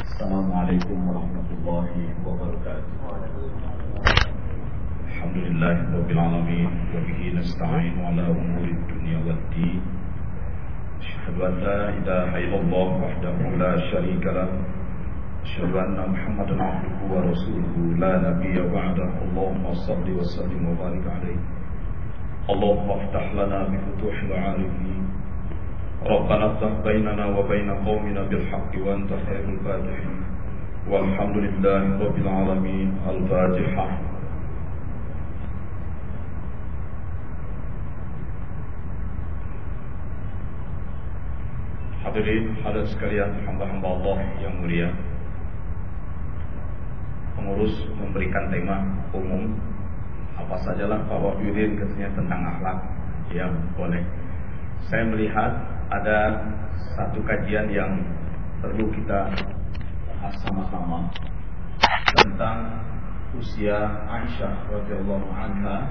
السلام عليكم ورحمة الله وبركاته. الحمد لله رب العالمين وبه نستعين على أمور الدنيا والدين. أشهد أن لا إله إلا الله وحده لا شريك له. أشهد أن محمدا عبده ورسوله. لا نبي بعده. اللهم صل وسلم وبارك عليه. اللهم افتح لنا بفتوح العارفين. ربنا افتح بيننا وبين قومنا بالحق وأنت خير الفاتحين والحمد لله رب العالمين الفاتحة Hadirin hadirat sekalian hamba-hamba Allah yang mulia Pengurus memberikan tema umum Apa sajalah Pak Wahyudin katanya tentang akhlak yang boleh Saya melihat ada satu kajian yang perlu kita bahas sama-sama Tentang usia Aisyah radhiyallahu anha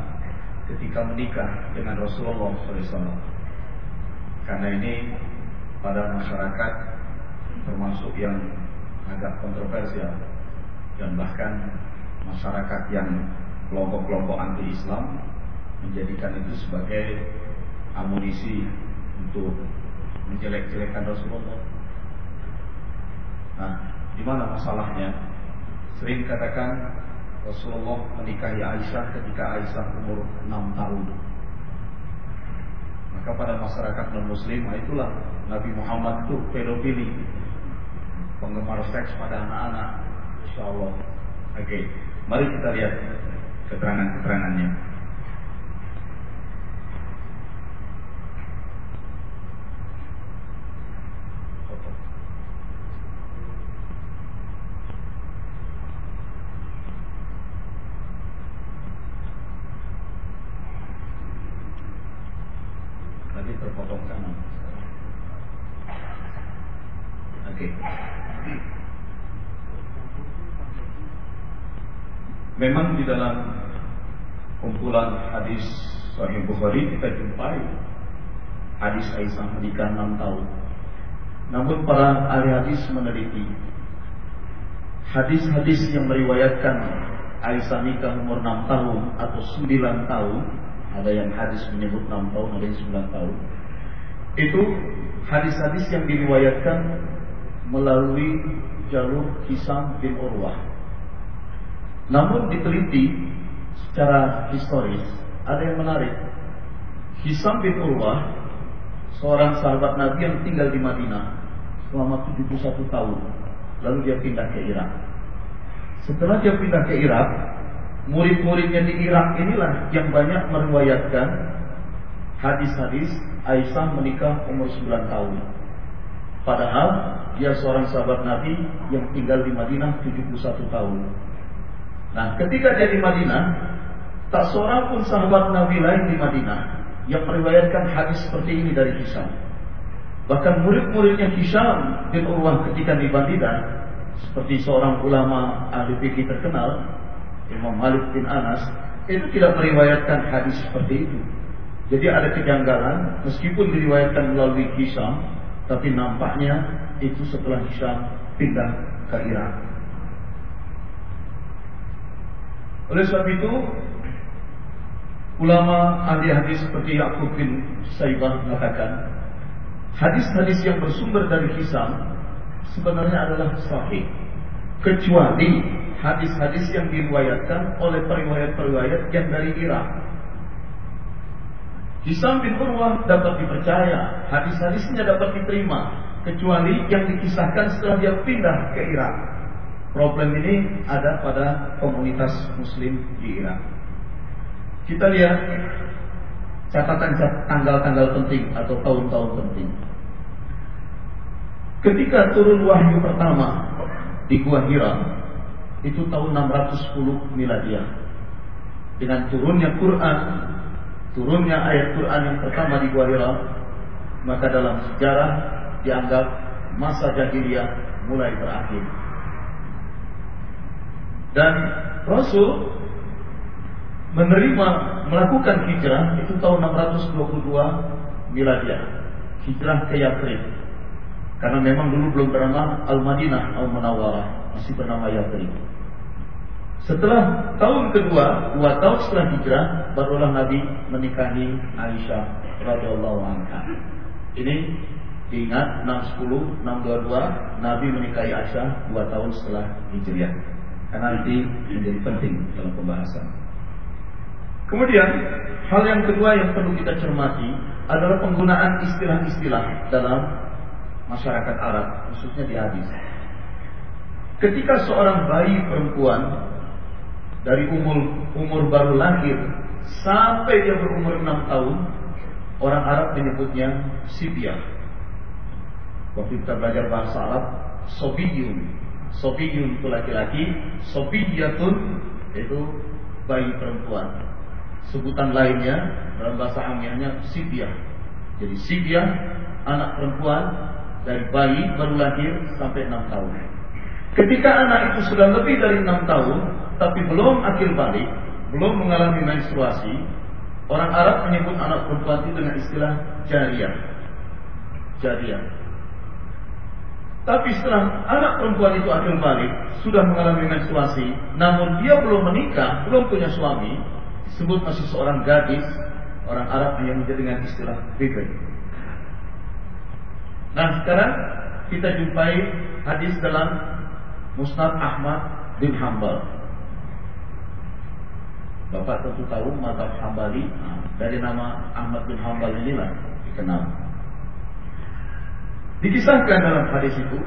ketika menikah dengan Rasulullah SAW Karena ini pada masyarakat termasuk yang agak kontroversial dan bahkan masyarakat yang kelompok-kelompok anti-Islam menjadikan itu sebagai amunisi untuk menjelek-jelekan Rasulullah. Nah, di mana masalahnya? Sering katakan Rasulullah menikahi Aisyah ketika Aisyah umur 6 tahun. Maka pada masyarakat non-muslim nah itulah Nabi Muhammad itu pedofili Penggemar seks pada anak-anak Insya Allah Oke, okay. mari kita lihat keterangan-keterangannya Tadi terpotong kanan Oke. Memang di dalam kumpulan hadis Sahih Bukhari kita jumpai hadis Aisyah menikah 6 tahun. Namun para ahli hadis meneliti hadis-hadis yang meriwayatkan Aisyah nikah umur 6 tahun atau 9 tahun, ada yang hadis menyebut 6 tahun, ada yang 9 tahun. Itu hadis-hadis yang diriwayatkan melalui jalur Hisam bin Urwah. Namun diteliti secara historis, ada yang menarik. Hisam bin Urwah, seorang sahabat Nabi yang tinggal di Madinah selama 71 tahun. Lalu dia pindah ke Irak. Setelah dia pindah ke Irak, murid-muridnya di Irak inilah yang banyak meriwayatkan hadis-hadis Aisyah menikah umur 9 tahun. Padahal dia seorang sahabat Nabi yang tinggal di Madinah 71 tahun. Nah, ketika dia di Madinah, tak seorang pun sahabat Nabi lain di Madinah yang meriwayatkan hadis seperti ini dari Hisham. Bahkan murid-muridnya Hisham bin Urwah ketika di Madinah, seperti seorang ulama ahli fikih terkenal, Imam Malik bin Anas, itu tidak meriwayatkan hadis seperti itu. Jadi ada kejanggalan, meskipun diriwayatkan melalui Hisham, tapi nampaknya itu setelah Hisham pindah ke Irak. Oleh sebab itu, ulama ahli hadis seperti Yaqub bin Saibah mengatakan, hadis-hadis yang bersumber dari Hisham sebenarnya adalah sahih, kecuali hadis-hadis yang diriwayatkan oleh periwayat-periwayat yang dari Irak. Hisam bin Urwah dapat dipercaya, hadis-hadisnya dapat diterima, kecuali yang dikisahkan setelah dia pindah ke Irak. Problem ini ada pada komunitas Muslim di Irak. Kita lihat catatan tanggal-tanggal penting atau tahun-tahun penting. Ketika turun wahyu pertama di Gua Hira, itu tahun 610 miladiah. Dengan turunnya Quran turunnya ayat Quran yang pertama di Gua Hira, maka dalam sejarah dianggap masa jahiliyah mulai berakhir. Dan Rasul menerima melakukan hijrah itu tahun 622 miladiah. hijrah ke Yathrib. Karena memang dulu belum bernama Al-Madinah Al-Munawwarah, masih bernama Yathrib. Setelah tahun kedua, dua tahun setelah hijrah, barulah Nabi menikahi Aisyah radhiyallahu anha. Ini diingat 610, 622 Nabi menikahi Aisyah dua tahun setelah hijriah. Karena nanti menjadi penting dalam pembahasan. Kemudian hal yang kedua yang perlu kita cermati adalah penggunaan istilah-istilah dalam masyarakat Arab, khususnya di hadis. Ketika seorang bayi perempuan dari umur umur baru lahir sampai dia berumur enam tahun, orang Arab menyebutnya sibia. Waktu kita belajar bahasa Arab, sobiyun. Sobiyun itu laki-laki, sobiyatun itu bayi perempuan. Sebutan lainnya dalam bahasa Amiyahnya Sibia. Jadi Sibia anak perempuan dari bayi baru lahir sampai enam tahun. Ketika anak itu sudah lebih dari enam tahun, tapi belum akil balik, belum mengalami menstruasi, orang Arab menyebut anak perempuan itu dengan istilah jariah. Jariah. Tapi setelah anak perempuan itu akil balik, sudah mengalami menstruasi, namun dia belum menikah, belum punya suami, disebut masih seorang gadis orang Arab yang menjadi dengan istilah bibir. Nah sekarang kita jumpai hadis dalam Musnad Ahmad bin Hambal. Bapak tentu tahu mata Hambali nah, dari nama Ahmad bin Hambal inilah dikenal. Dikisahkan dalam hadis itu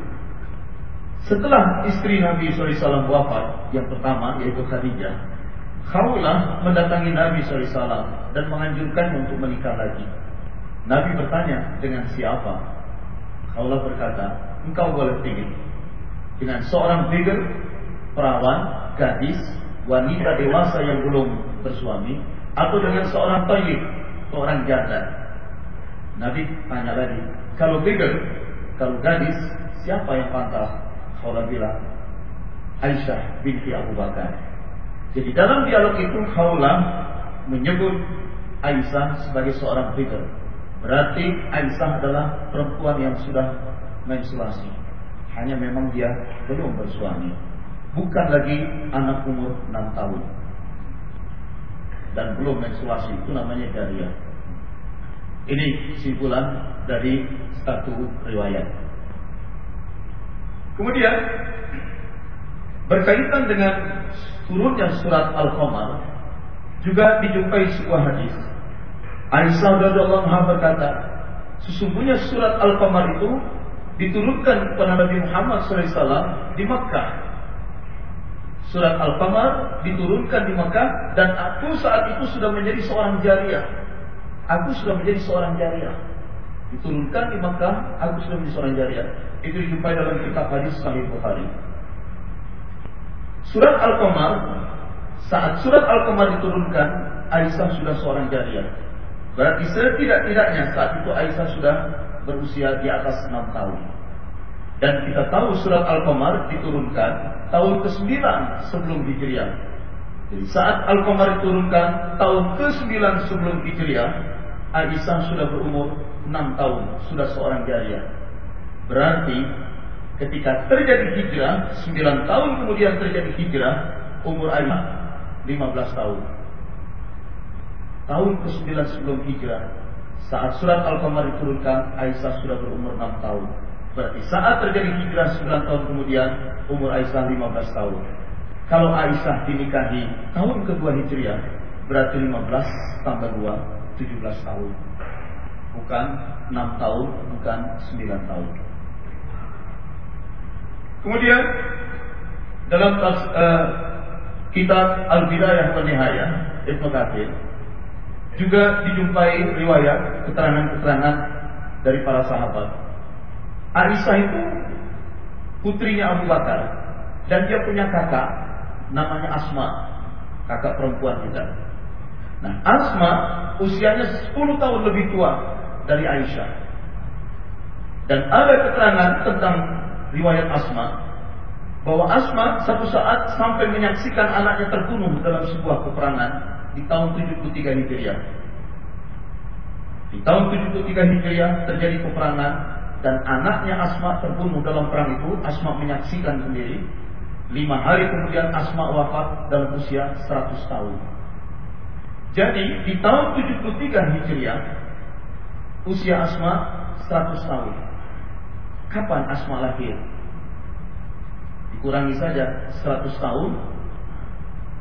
setelah istri Nabi SAW wafat yang pertama yaitu Khadijah Khawlah mendatangi Nabi SAW dan menganjurkan untuk menikah lagi. Nabi bertanya dengan siapa? Khawlah berkata, engkau boleh pilih dengan seorang bigger, perawan, gadis, wanita dewasa yang belum bersuami, atau dengan seorang tayyib, seorang janda. Nabi tanya lagi, kalau bigger, kalau gadis, siapa yang pantas? Khawlah bilang, Aisyah binti Abu Bakar. Jadi dalam dialog itu Khawlam menyebut Aisyah sebagai seorang figur. Berarti Aisyah adalah perempuan yang sudah menstruasi. Hanya memang dia belum bersuami. Bukan lagi anak umur 6 tahun. Dan belum menstruasi. Itu namanya jariah. Ini kesimpulan dari satu riwayat. Kemudian berkaitan dengan turunnya surat Al-Qamar juga dijumpai sebuah hadis. Aisyah radhiyallahu anha berkata, sesungguhnya surat Al-Qamar itu diturunkan kepada Nabi Muhammad SAW di Makkah. Surat Al-Qamar diturunkan di Makkah dan aku saat itu sudah menjadi seorang jariah. Aku sudah menjadi seorang jariah. Diturunkan di Makkah, aku sudah menjadi seorang jariah. Itu dijumpai dalam kitab hadis Sahih Bukhari. Surat Al-Qamar saat surat Al-Qamar diturunkan, Aisyah sudah seorang jariah. Berarti setidak-tidaknya saat itu Aisyah sudah berusia di atas 6 tahun. Dan kita tahu surat Al-Qamar diturunkan tahun ke-9 sebelum Hijriah. Jadi saat Al-Qamar diturunkan tahun ke-9 sebelum Hijriah, Aisyah sudah berumur 6 tahun, sudah seorang jariah. Berarti Ketika terjadi hijrah, 9 tahun kemudian terjadi hijrah, umur Aisyah 15 tahun. Tahun ke-9 sebelum hijrah, saat surat Al-Qamar diturunkan, Aisyah sudah berumur 6 tahun. Berarti saat terjadi hijrah 9 tahun kemudian, umur Aisyah 15 tahun. Kalau Aisyah dinikahi tahun kedua hijriah, berarti 15 tambah 2, 17 tahun. Bukan 6 tahun, bukan 9 tahun. Kemudian dalam uh, kitab Al-Bidayah wa Nihayah Ibnu Katsir juga dijumpai riwayat keterangan-keterangan dari para sahabat. Aisyah itu putrinya Abu Bakar dan dia punya kakak namanya Asma, kakak perempuan kita. Nah, Asma usianya 10 tahun lebih tua dari Aisyah. Dan ada keterangan tentang riwayat Asma bahwa Asma satu saat sampai menyaksikan anaknya terbunuh dalam sebuah peperangan di tahun 73 Hijriah. Di tahun 73 Hijriah terjadi peperangan dan anaknya Asma terbunuh dalam perang itu. Asma menyaksikan sendiri. Lima hari kemudian Asma wafat dalam usia 100 tahun. Jadi di tahun 73 Hijriah usia Asma 100 tahun. Kapan Asma lahir? Dikurangi saja 100 tahun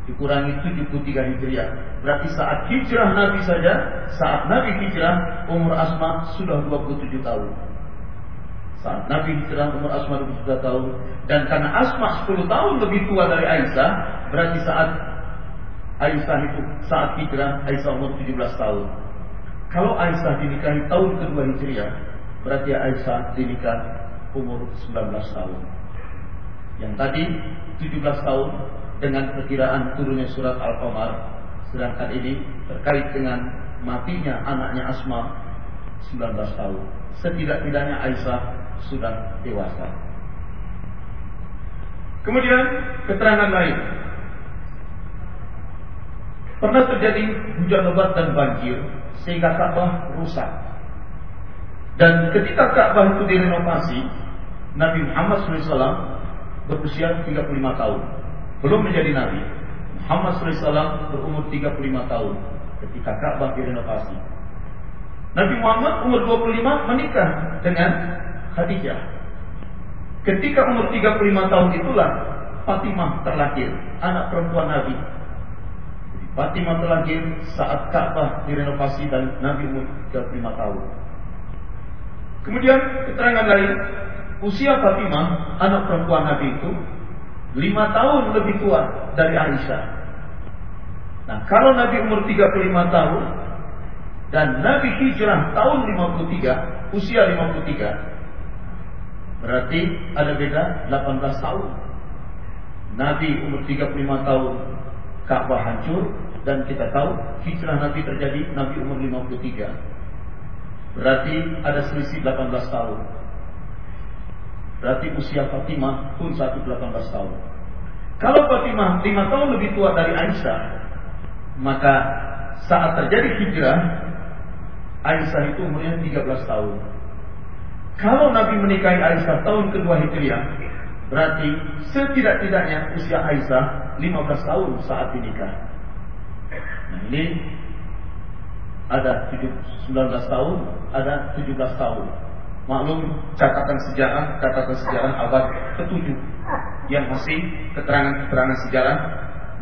dikurangi 73 Hijriah. Berarti saat hijrah Nabi saja, saat Nabi hijrah, umur Asma sudah 27 tahun. Saat Nabi hijrah umur Asma 27 tahun dan karena Asma 10 tahun lebih tua dari Aisyah, berarti saat Aisyah itu saat hijrah Aisyah umur 17 tahun. Kalau Aisyah dinikahi tahun kedua Hijriah, berarti Aisyah dinikah umur 19 tahun. Yang tadi 17 tahun dengan perkiraan turunnya surat Al-Qamar. Sedangkan ini terkait dengan matinya anaknya Asma 19 tahun. Setidak-tidaknya Aisyah sudah dewasa. Kemudian keterangan lain. Pernah terjadi hujan lebat dan banjir sehingga Ka'bah rusak dan ketika Ka'bah itu direnovasi Nabi Muhammad SAW berusia 35 tahun belum menjadi nabi. Muhammad SAW berumur 35 tahun ketika Ka'bah direnovasi. Nabi Muhammad umur 25 menikah dengan Khadijah. Ketika umur 35 tahun itulah Fatimah terlahir, anak perempuan Nabi. Fatimah terlahir saat Ka'bah direnovasi dan Nabi umur 35 tahun. Kemudian keterangan lain, usia Fatimah, anak perempuan Nabi itu lima tahun lebih tua dari Aisyah. Nah, kalau Nabi umur 35 tahun dan Nabi hijrah tahun 53, usia 53, berarti ada beda 18 tahun. Nabi umur 35 tahun Ka'bah hancur dan kita tahu hijrah Nabi terjadi Nabi umur 53. Berarti ada selisih 18 tahun. Berarti usia Fatimah pun satu 18 tahun. Kalau Fatimah 5 tahun lebih tua dari Aisyah, maka saat terjadi hijrah, Aisyah itu umurnya 13 tahun. Kalau Nabi menikahi Aisyah tahun kedua hijriah, berarti setidak-tidaknya usia Aisyah 15 tahun saat dinikah. Nah ini ada 19 tahun, ada 17 tahun. Maklum catatan sejarah, catatan sejarah abad ke-7 yang masih keterangan-keterangan sejarah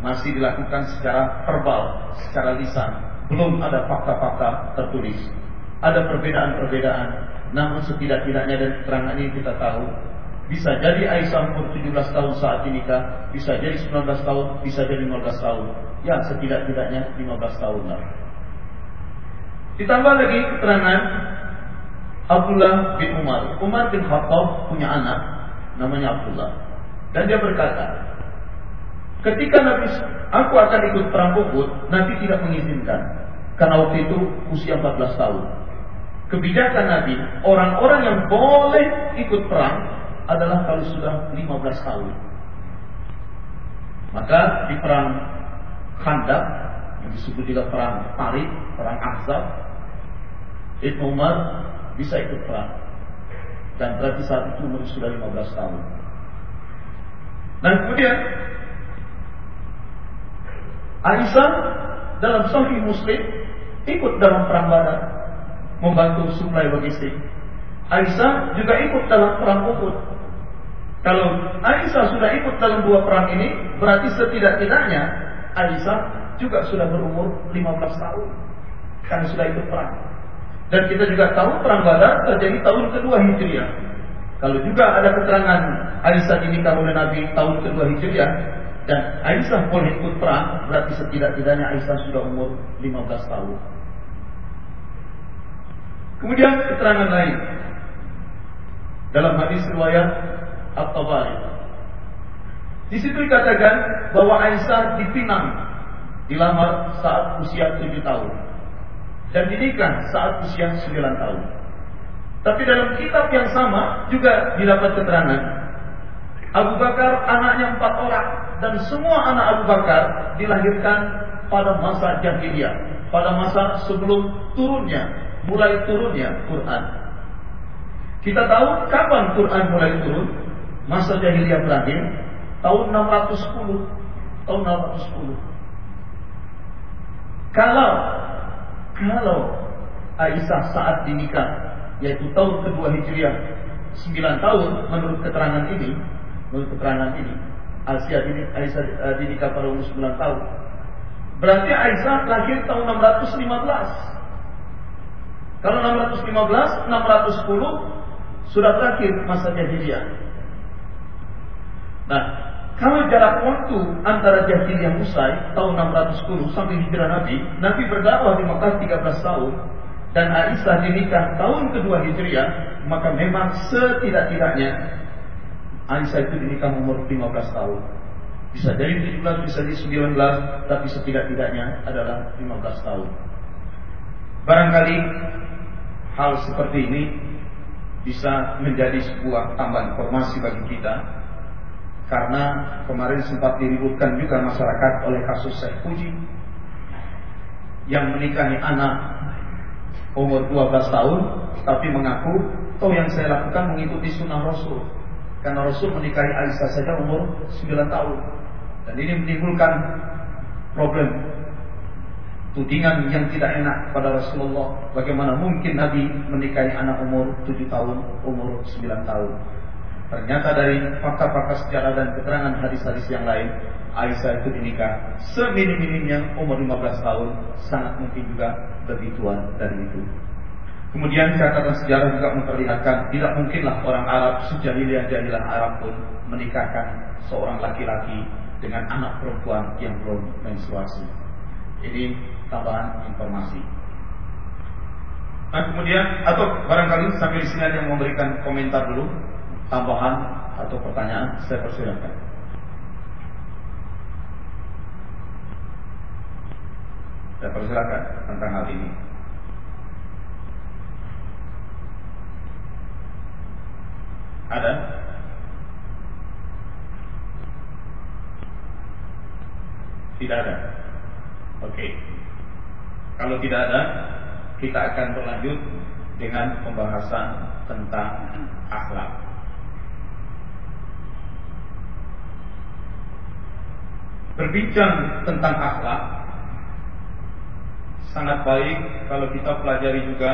masih dilakukan secara verbal, secara lisan. Belum ada fakta-fakta tertulis. Ada perbedaan-perbedaan. Namun setidak-tidaknya dari keterangan ini kita tahu bisa jadi Aisyah umur 17 tahun saat dinikah, bisa jadi 19 tahun, bisa jadi 15 tahun. Ya setidak-tidaknya 15 tahun lah. Ditambah lagi keterangan Abdullah bin Umar. Umar bin Khattab punya anak namanya Abdullah. Dan dia berkata, ketika Nabi aku akan ikut perang Uhud, Nabi tidak mengizinkan. Karena waktu itu usia 14 tahun. Kebijakan Nabi, orang-orang yang boleh ikut perang adalah kalau sudah 15 tahun. Maka di perang Khandaq yang disebut juga perang Tarik, perang Ahzab, Ibn Umar bisa ikut perang. Dan berarti saat itu umur sudah 15 tahun. Dan kemudian Aisyah dalam Sahih Muslim ikut dalam perang Badar, membantu suplai logistik. Aisyah juga ikut dalam perang Uhud. Kalau Aisyah sudah ikut dalam dua perang ini, berarti setidak-tidaknya Aisyah juga sudah berumur 15 tahun. Karena sudah ikut perang. Dan kita juga tahu perang Badar terjadi tahun kedua Hijriah. Kalau juga ada keterangan Aisyah dinikah oleh Nabi tahun kedua Hijriah dan Aisyah boleh ikut perang, berarti setidak-tidaknya Aisyah sudah umur 15 tahun. Kemudian keterangan lain dalam hadis riwayat At-Tabari. Di situ dikatakan bahwa Aisyah dipinang dilamar saat usia 7 tahun dan dinikah saat usia 9 tahun. Tapi dalam kitab yang sama juga didapat keterangan Abu Bakar anaknya empat orang dan semua anak Abu Bakar dilahirkan pada masa jahiliyah, pada masa sebelum turunnya mulai turunnya Quran. Kita tahu kapan Quran mulai turun? Masa jahiliyah berakhir tahun 610. Tahun 610. Kalau kalau Aisyah saat dinikah yaitu tahun kedua Hijriah 9 tahun menurut keterangan ini menurut keterangan ini Aisyah uh, dinikah pada umur 9 tahun. Berarti Aisyah lahir tahun 615 kalau 615 610 sudah terakhir masa jahiliyah nah kalau jarak waktu antara jahiliyah usai tahun 610 sampai hijrah Nabi, Nabi berdakwah di Mekah 13 tahun dan Aisyah dinikah tahun kedua hijriah, maka memang setidak-tidaknya Aisyah itu dinikah umur 15 tahun. Bisa jadi 17, bisa jadi 19, tapi setidak-tidaknya adalah 15 tahun. Barangkali hal seperti ini bisa menjadi sebuah tambahan informasi bagi kita karena kemarin sempat diributkan juga masyarakat oleh kasus Syekh Puji yang menikahi anak umur 12 tahun tapi mengaku oh yang saya lakukan mengikuti sunnah Rasul. Karena Rasul menikahi Aisyah saja umur 9 tahun. Dan ini menimbulkan problem tudingan yang tidak enak pada Rasulullah. Bagaimana mungkin Nabi menikahi anak umur 7 tahun umur 9 tahun Ternyata dari fakta-fakta sejarah dan keterangan hadis-hadis yang lain, Aisyah itu dinikah seminim-minimnya umur 15 tahun, sangat mungkin juga lebih tua dari itu. Kemudian catatan sejarah juga memperlihatkan tidak mungkinlah orang Arab sejahiliah-jahilah Arab pun menikahkan seorang laki-laki dengan anak perempuan yang belum menstruasi. Ini tambahan informasi. Nah kemudian atau barangkali sampai di sini ada yang memberikan komentar dulu tambahan atau pertanyaan saya persilakan. Saya persilakan tentang hal ini. Ada? Tidak ada. Oke. Kalau tidak ada, kita akan berlanjut dengan pembahasan tentang akhlak. Berbincang tentang akhlak sangat baik kalau kita pelajari juga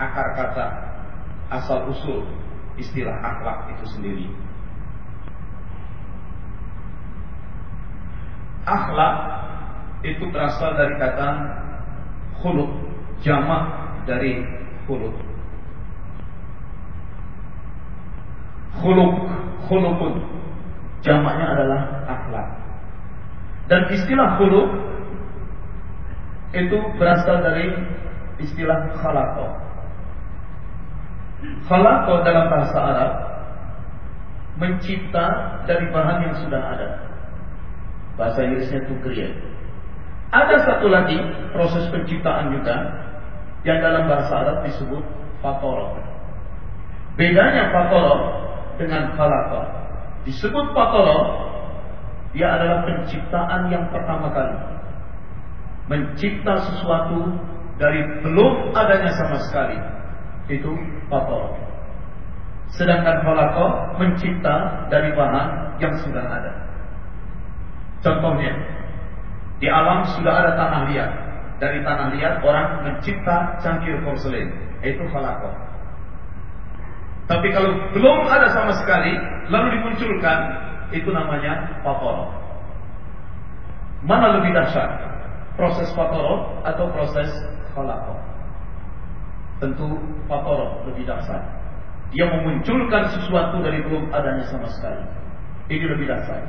akar kata asal usul istilah akhlak itu sendiri. Akhlak itu berasal dari kata khuluk, jamak dari khuluk. Khuluk, khulukun jamaknya adalah akhlak. Dan istilah khuluq itu berasal dari istilah khalaqa. Khalaqa dalam bahasa Arab mencipta dari bahan yang sudah ada. Bahasa Inggrisnya to create. Ada satu lagi proses penciptaan juga yang dalam bahasa Arab disebut fatoro. Bedanya fatoro dengan khalaqa disebut patolog dia adalah penciptaan yang pertama kali. Mencipta sesuatu dari belum adanya sama sekali. Itu patolog sedangkan falako mencipta dari bahan yang sudah ada. Contohnya di alam sudah ada tanah liat. Dari tanah liat orang mencipta cangkir porselen itu falako tapi kalau belum ada sama sekali, lalu dimunculkan, itu namanya fatoro. Mana lebih dahsyat? Proses fatoro atau proses khalaqah? Tentu fatoro lebih dahsyat. Dia memunculkan sesuatu dari belum adanya sama sekali. Ini lebih dahsyat.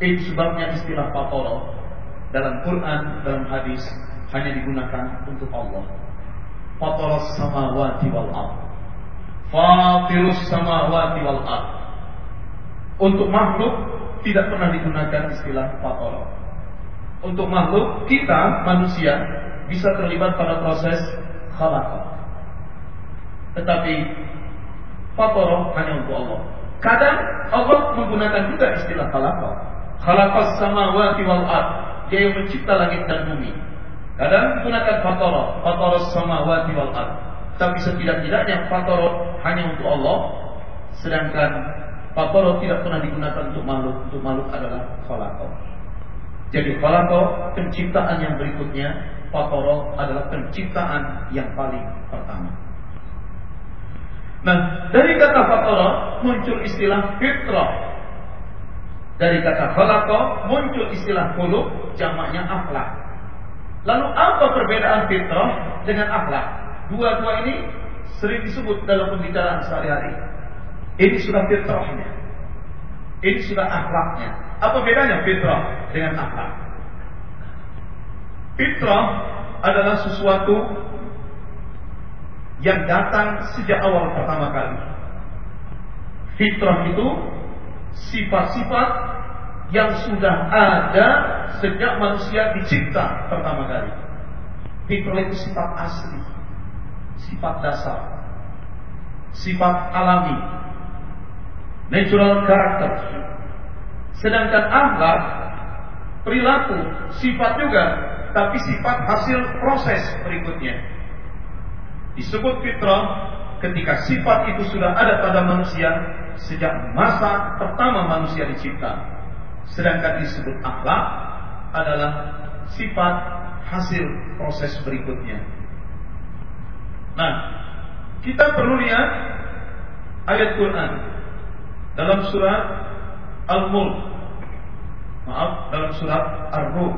Itu sebabnya istilah fatoro dalam Quran, dalam hadis hanya digunakan untuk Allah. Fatoro samawati wal ardh Fatirus samawati wal ard. Untuk makhluk tidak pernah digunakan istilah fatoro. Untuk makhluk kita manusia bisa terlibat pada proses khalaqah. Tetapi fatoro hanya untuk Allah. Kadang Allah menggunakan juga istilah khalaqah. Khalaqas samawati wal ard. Dia yang mencipta langit dan bumi. Kadang gunakan fatara, fatara samawati wal ard. Tapi setidak-tidaknya fatara hanya untuk Allah, sedangkan fatara tidak pernah digunakan untuk makhluk. Untuk makhluk adalah khalaqa. Jadi khalaqa penciptaan yang berikutnya, fatara adalah penciptaan yang paling pertama. Nah, dari kata fatara muncul istilah fitrah. Dari kata khalaqa muncul istilah khuluq, jamaknya akhlak. Lalu apa perbedaan fitrah dengan akhlak? Dua-dua ini sering disebut dalam pembicaraan sehari-hari. Ini sudah fitrahnya. Ini sudah akhlaknya. Apa bedanya fitrah dengan akhlak? Fitrah adalah sesuatu yang datang sejak awal pertama kali. Fitrah itu sifat-sifat yang sudah ada sejak manusia dicipta pertama kali. Fitrah itu sifat asli, sifat dasar, sifat alami, natural character. Sedangkan akhlak, perilaku, sifat juga, tapi sifat hasil proses berikutnya. Disebut fitrah ketika sifat itu sudah ada pada manusia sejak masa pertama manusia dicipta. Sedangkan disebut akhlak adalah sifat hasil proses berikutnya. Nah, kita perlu lihat ayat Quran dalam surat Al-Mulk. Maaf, dalam surat Ar-Rum.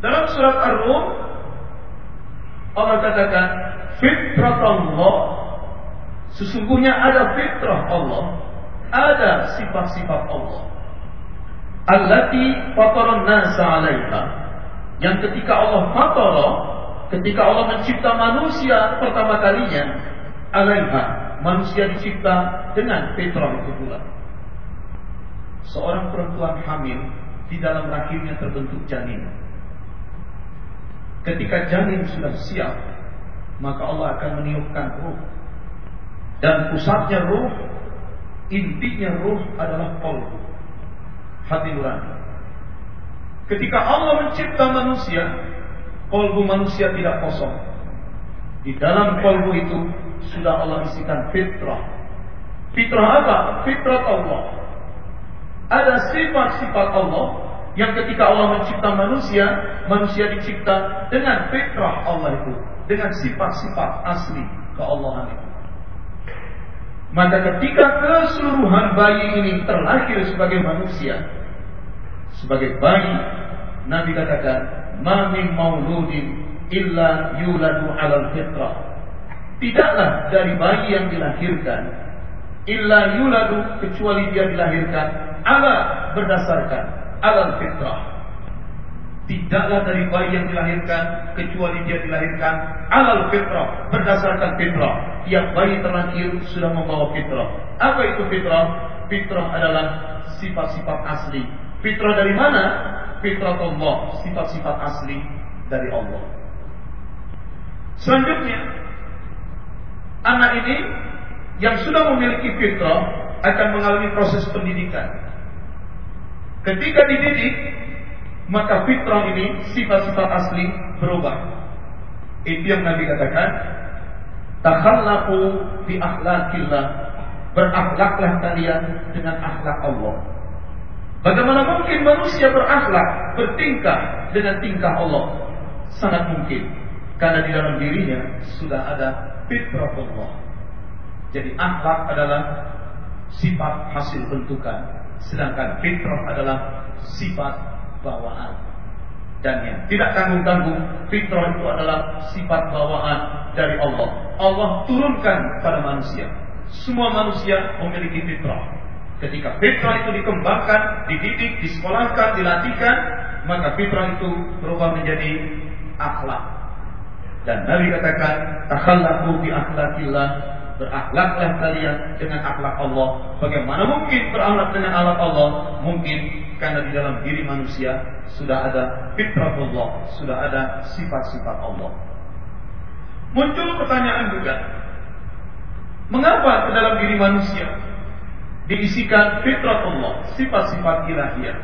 Dalam surat Ar-Rum Allah katakan Fitrat Allah Sesungguhnya ada fitrah Allah Ada sifat-sifat Allah Allati fataran nasa alaiha Yang ketika Allah fatara Ketika Allah mencipta manusia pertama kalinya Alaiha Manusia dicipta dengan fitrah itu pula Seorang perempuan hamil Di dalam rahimnya terbentuk janin Ketika janin sudah siap maka Allah akan meniupkan ruh. Dan pusatnya ruh, intinya ruh adalah kolbu, hati nurani. Ketika Allah mencipta manusia, kolbu manusia tidak kosong. Di dalam kolbu itu sudah Allah isikan fitrah. Fitrah apa? Fitrah Allah. Ada sifat-sifat Allah yang ketika Allah mencipta manusia, manusia dicipta dengan fitrah Allah itu dengan sifat-sifat asli keallahan itu. Maka ketika keseluruhan bayi ini terlahir sebagai manusia, sebagai bayi, Nabi katakan, "Ma min mauludin illa yuladu 'alal fitrah." Tidaklah dari bayi yang dilahirkan illa yuladu kecuali dia dilahirkan ala berdasarkan alal fitrah Tidaklah dari bayi yang dilahirkan kecuali dia dilahirkan alal fitrah berdasarkan fitrah. Tiap bayi terlahir sudah membawa fitrah. Apa itu fitrah? Fitrah adalah sifat-sifat asli. Fitrah dari mana? Fitrah Allah, sifat-sifat asli dari Allah. Selanjutnya, anak ini yang sudah memiliki fitrah akan mengalami proses pendidikan. Ketika dididik, maka fitrah ini sifat-sifat asli berubah. Itu yang Nabi katakan, takhallaqu bi akhlaqillah. Berakhlaklah kalian dengan akhlak Allah. Bagaimana mungkin manusia berakhlak, bertingkah dengan tingkah Allah? Sangat mungkin. Karena di dalam dirinya sudah ada fitrah Allah. Jadi akhlak adalah sifat hasil bentukan. Sedangkan fitrah adalah sifat bawaan dan yang tidak tanggung-tanggung fitrah itu adalah sifat bawaan dari Allah Allah turunkan pada manusia semua manusia memiliki fitrah ketika fitrah itu dikembangkan dididik, disekolahkan, dilatihkan maka fitrah itu berubah menjadi akhlak. Dan Nabi katakan takhallaku bi akhlakillah. Berakhlaklah kalian dengan akhlak Allah. Bagaimana mungkin berakhlak dengan akhlak Allah? Mungkin karena di dalam diri manusia sudah ada fitrah Allah, sudah ada sifat-sifat Allah. Muncul pertanyaan juga, mengapa ke dalam diri manusia diisikan fitrah Allah, sifat-sifat ilahiyah?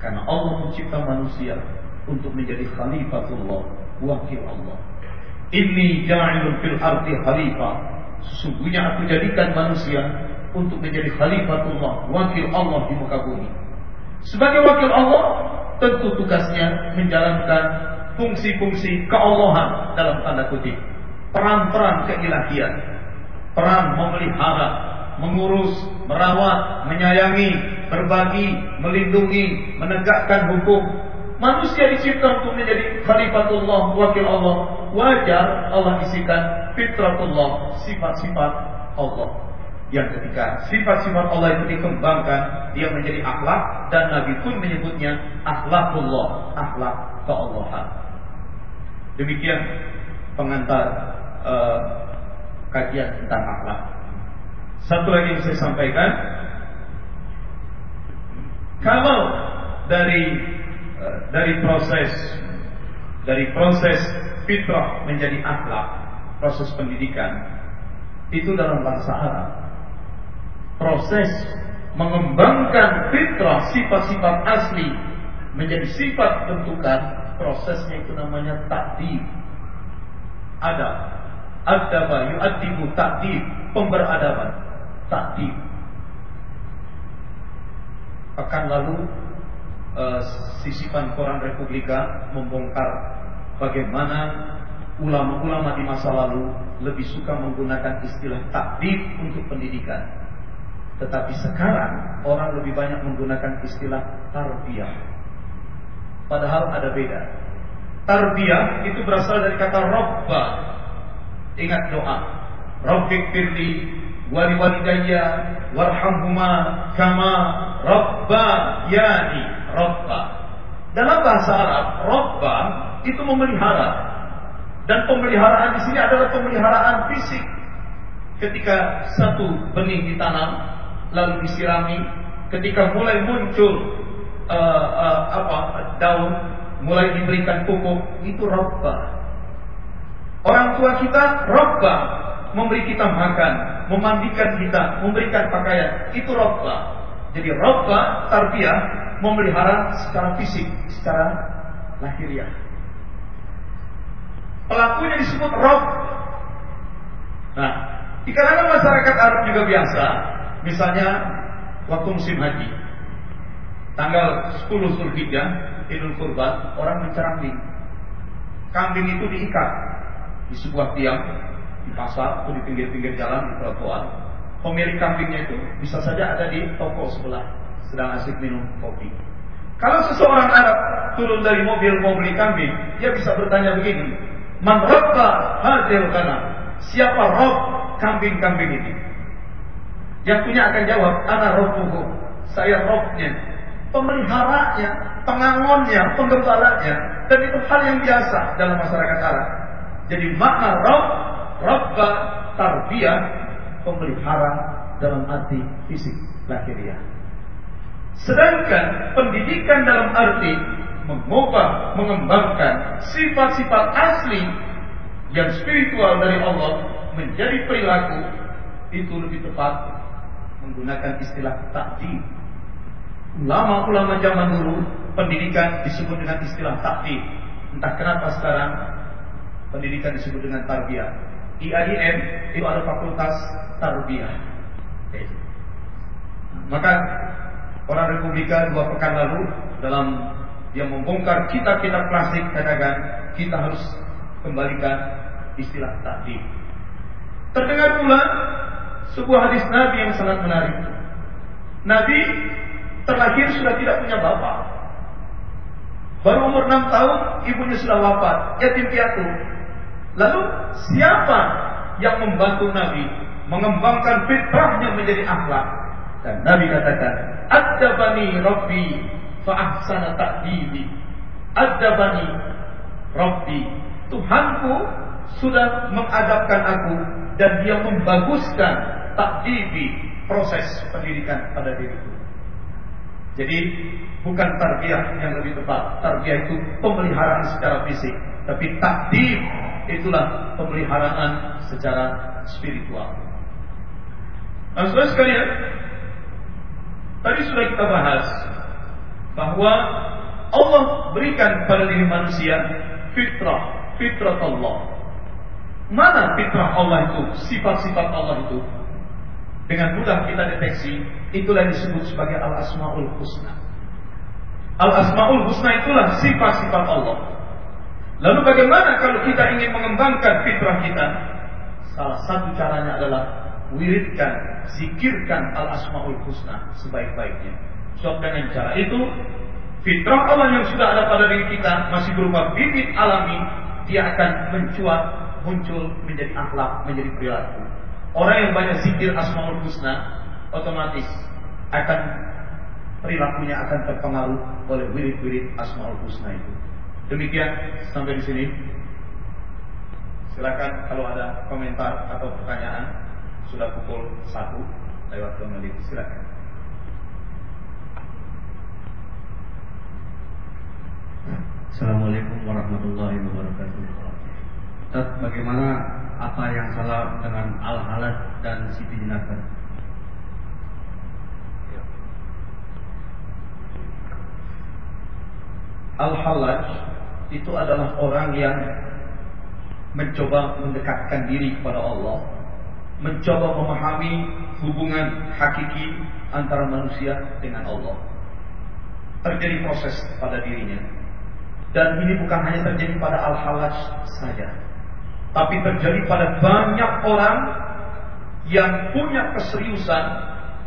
Karena Allah mencipta manusia untuk menjadi khalifatullah, wakil Allah. Ini ja'ilun fil arti khalifah. Sesungguhnya aku jadikan manusia untuk menjadi khalifatullah, wakil Allah di muka bumi. Sebagai wakil Allah, tentu tugasnya menjalankan fungsi-fungsi keallahan dalam tanda kutip. Peran-peran keilahian. Peran memelihara, mengurus, merawat, menyayangi, berbagi, melindungi, menegakkan hukum. Manusia dicipta untuk menjadi khalifatullah, wakil Allah. Wajar Allah isikan fitratullah, sifat-sifat Allah. Yang ketika sifat-sifat Allah itu dikembangkan, dia menjadi akhlak dan Nabi pun menyebutnya akhlakullah, akhlak keallahan. Demikian pengantar uh, kajian tentang akhlak. Satu lagi yang saya sampaikan, kalau dari uh, dari proses dari proses fitrah menjadi akhlak, proses pendidikan itu dalam bahasa Arab. Proses mengembangkan fitrah sifat-sifat asli menjadi sifat bentukan prosesnya itu namanya takdir ada adaba yu'addibu takdir pemberadaban takdir pekan lalu uh, sisipan koran Republika membongkar bagaimana ulama-ulama di masa lalu lebih suka menggunakan istilah takdir untuk pendidikan tetapi sekarang orang lebih banyak menggunakan istilah tarbiyah. Padahal ada beda. Tarbiyah itu berasal dari kata robba. Ingat doa. Rabbik firli walidayya warhamhuma kama robba yani robba. Dalam bahasa Arab, robba itu memelihara. Dan pemeliharaan di sini adalah pemeliharaan fisik. Ketika satu benih ditanam, lalu disirami ketika mulai muncul uh, uh, apa daun mulai diberikan pupuk itu robba orang tua kita robba memberi kita makan memandikan kita memberikan pakaian itu robba jadi robba tarbiyah memelihara secara fisik secara lahiriah. Pelakunya disebut rob. Nah di kalangan masyarakat Arab juga biasa Misalnya waktu musim haji, tanggal 10 Zulhijjah, Idul Kurban, orang mencerambing. Kambing itu diikat di sebuah tiang di pasar atau di pinggir-pinggir jalan di trotoar. Pemilik kambingnya itu bisa saja ada di toko sebelah sedang asik minum kopi. Kalau seseorang Arab turun dari mobil mau beli kambing, dia bisa bertanya begini, Man rabba hadil kana? Siapa rob kambing-kambing ini? Yang punya akan jawab, ana robbuhu. Saya robnya. Pemeliharanya, pengangonnya, penggembalanya. Dan itu hal yang biasa dalam masyarakat Arab. Jadi makna rob, robba, tarbiyah, pemelihara dalam arti fisik lahiriah. Sedangkan pendidikan dalam arti mengubah, mengembangkan sifat-sifat asli yang spiritual dari Allah menjadi perilaku itu lebih tepat menggunakan istilah takdir. Ulama-ulama zaman dulu pendidikan disebut dengan istilah takdir. Entah kenapa sekarang pendidikan disebut dengan tarbiyah. IAIN itu ada fakultas tarbiyah. Maka orang Republika dua pekan lalu dalam yang membongkar kitab-kitab klasik katakan kita harus kembalikan istilah takdir. Terdengar pula sebuah hadis Nabi yang sangat menarik. Nabi terlahir sudah tidak punya bapak. Baru umur 6 tahun ibunya sudah wafat, yatim piatu. Lalu siapa yang membantu Nabi mengembangkan fitrahnya menjadi akhlak? Dan Nabi katakan, "Adzabani Rabbi fa ahsana ta'dibi." Adzabani Rabbi, Tuhanku sudah mengadapkan aku dan dia membaguskan takdibi proses pendidikan pada diriku. Jadi bukan tarbiyah yang lebih tepat. Tarbiyah itu pemeliharaan secara fisik, tapi takdib itulah pemeliharaan secara spiritual. Nah, saudara sekalian, tadi sudah kita bahas bahwa Allah berikan pada diri manusia fitrah, fitrah Allah. Mana fitrah Allah itu, sifat-sifat Allah itu? Dengan mudah kita deteksi, itulah disebut sebagai Al-Asma'ul Husna. Al-Asma'ul Husna itulah sifat-sifat Allah. Lalu bagaimana kalau kita ingin mengembangkan fitrah kita? Salah satu caranya adalah wiridkan, zikirkan Al-Asma'ul Husna sebaik-baiknya. Sebab dengan cara itu, fitrah Allah yang sudah ada pada diri kita masih berupa bibit alami, dia akan mencuat, muncul menjadi akhlak, menjadi perilaku. Orang yang banyak zikir Asmaul Husna otomatis akan perilakunya akan terpengaruh oleh wirid-wirid Asmaul Husna itu. Demikian sampai di sini. Silakan kalau ada komentar atau pertanyaan. Sudah pukul 1 lewat 2 menit. Silakan. Assalamualaikum warahmatullahi wabarakatuh. Ustaz, bagaimana apa yang salah dengan al-halal dan Siti Jenaker? Al-Halaj itu adalah orang yang mencoba mendekatkan diri kepada Allah, mencoba memahami hubungan hakiki antara manusia dengan Allah. Terjadi proses pada dirinya. Dan ini bukan hanya terjadi pada Al-Halaj saja. Tapi terjadi pada banyak orang yang punya keseriusan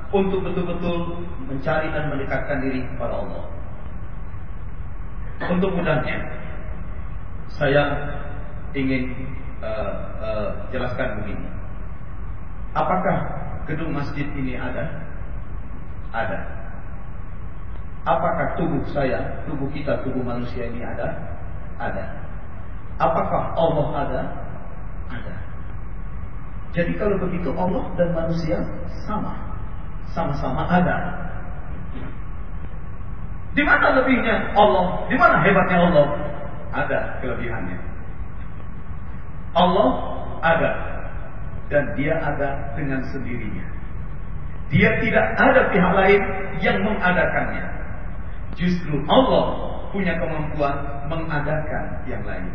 untuk betul-betul mencari dan mendekatkan diri kepada Allah. Untuk mudahnya, saya ingin uh, uh, jelaskan begini. Apakah gedung masjid ini ada? Ada. Apakah tubuh saya, tubuh kita, tubuh manusia ini ada? Ada. Apakah Allah ada? Ada. Jadi kalau begitu Allah dan manusia sama. Sama-sama ada. Di mana lebihnya Allah? Di mana hebatnya Allah? Ada kelebihannya. Allah ada dan dia ada dengan sendirinya. Dia tidak ada pihak lain yang mengadakannya. Justru Allah punya kemampuan mengadakan yang lain.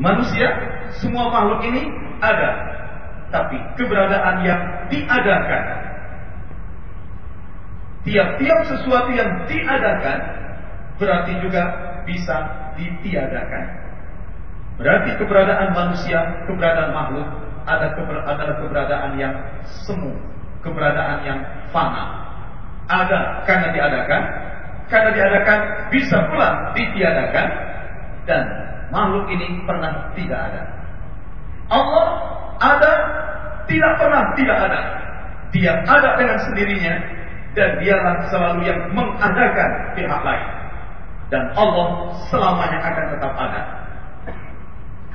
Manusia, semua makhluk ini ada. Tapi keberadaan yang diadakan. Tiap-tiap sesuatu yang diadakan berarti juga bisa ditiadakan. Berarti keberadaan manusia, keberadaan makhluk ada adalah keberadaan yang semu, keberadaan yang fana. Ada karena diadakan, karena diadakan bisa pula ditiadakan dan makhluk ini pernah tidak ada. Allah ada, tidak pernah tidak ada. Dia ada dengan sendirinya dan dialah selalu yang mengadakan pihak lain. Dan Allah selamanya akan tetap ada.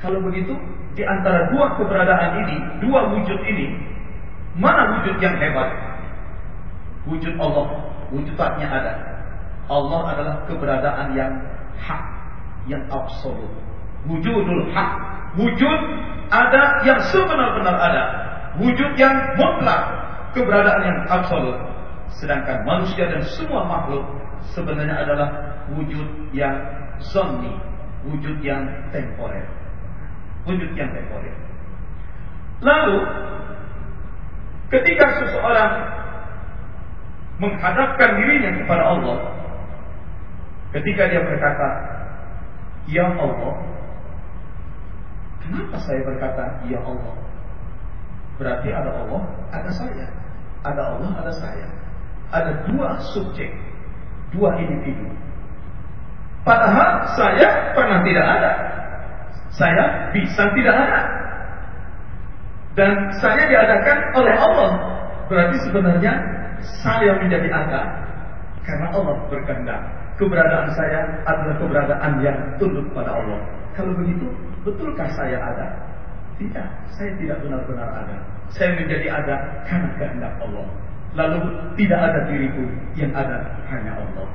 Kalau begitu, di antara dua keberadaan ini, dua wujud ini, mana wujud yang hebat? Wujud Allah, wujudnya ada. Allah adalah keberadaan yang hak, yang absolut. Wujudul hak, wujud ada yang sebenar-benar ada. Wujud yang mutlak, keberadaan yang absolut. Sedangkan manusia dan semua makhluk sebenarnya adalah wujud yang zonni, wujud yang temporer. Wujud yang temporer. Lalu, ketika seseorang menghadapkan dirinya kepada Allah, ketika dia berkata, Ya Allah, kenapa saya berkata, Ya Allah? Berarti ada Allah, ada saya. Ada Allah, ada saya. Ada dua subjek, dua individu. Padahal saya pernah tidak ada. Saya bisa tidak ada. Dan saya diadakan oleh Allah. Berarti sebenarnya saya menjadi ada karena Allah berkehendak. Keberadaan saya adalah keberadaan yang tunduk pada Allah. Kalau begitu, betulkah saya ada? Tidak, saya tidak benar-benar ada. Saya menjadi ada karena kehendak Allah. Lalu tidak ada diriku, yang ada hanya Allah.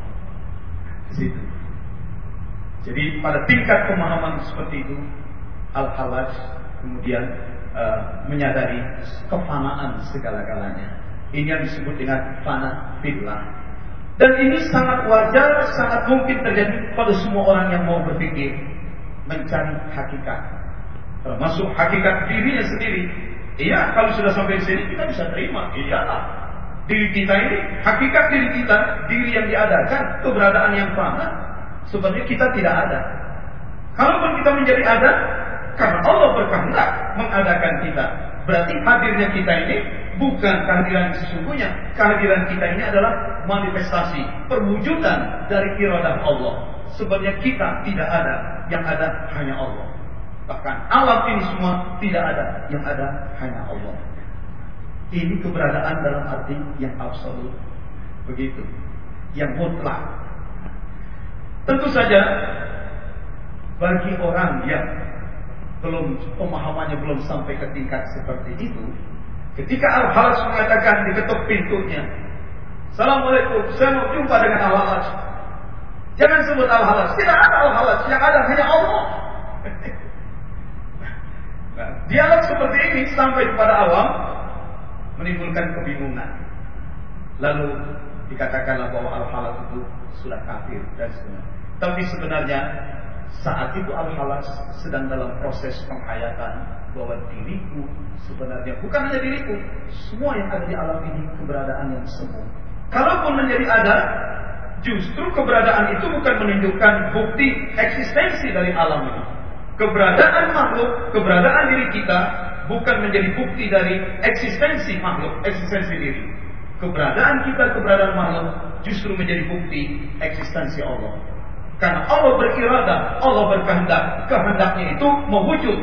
Situ. Jadi pada tingkat pemahaman seperti itu, Al-Halaj kemudian uh, menyadari kefanaan segala-galanya. Ini yang disebut dengan fana fillah. Dan ini sangat wajar, sangat mungkin terjadi pada semua orang yang mau berpikir mencari hakikat. Termasuk hakikat dirinya sendiri. Iya, kalau sudah sampai di sini kita bisa terima. Iyalah. Diri kita ini, hakikat diri kita, diri yang diadakan, keberadaan yang fana, sebenarnya kita tidak ada. Kalaupun kita menjadi ada, karena Allah berkehendak mengadakan kita. Berarti hadirnya kita ini bukan kehadiran sesungguhnya. Kehadiran kita ini adalah manifestasi, perwujudan dari iradah Allah. Sebenarnya kita tidak ada, yang ada hanya Allah. Bahkan alam ini semua tidak ada, yang ada hanya Allah. Ini keberadaan dalam arti yang absolut. Begitu. Yang mutlak. Tentu saja bagi orang yang belum pemahamannya belum sampai ke tingkat seperti itu, ketika Al-Halas mengatakan diketuk pintunya, Assalamualaikum, saya mau jumpa dengan Al-Halas. Jangan sebut Al-Halas, tidak ada Al-Halas, yang ada hanya Allah. Nah, dialog seperti ini sampai kepada awam menimbulkan kebingungan. Lalu dikatakanlah bahwa Al-Halas itu sudah kafir dan sebenarnya. Tapi sebenarnya saat itu Al-Halas sedang dalam proses penghayatan bahwa diriku sebenarnya bukan hanya diriku, semua yang ada di alam ini keberadaan yang semu. Kalaupun menjadi ada, justru keberadaan itu bukan menunjukkan bukti eksistensi dari alam ini. Keberadaan makhluk, keberadaan diri kita bukan menjadi bukti dari eksistensi makhluk, eksistensi diri. Keberadaan kita, keberadaan makhluk justru menjadi bukti eksistensi Allah. Karena Allah beriradah, Allah berkehendak. Kehendaknya itu mewujud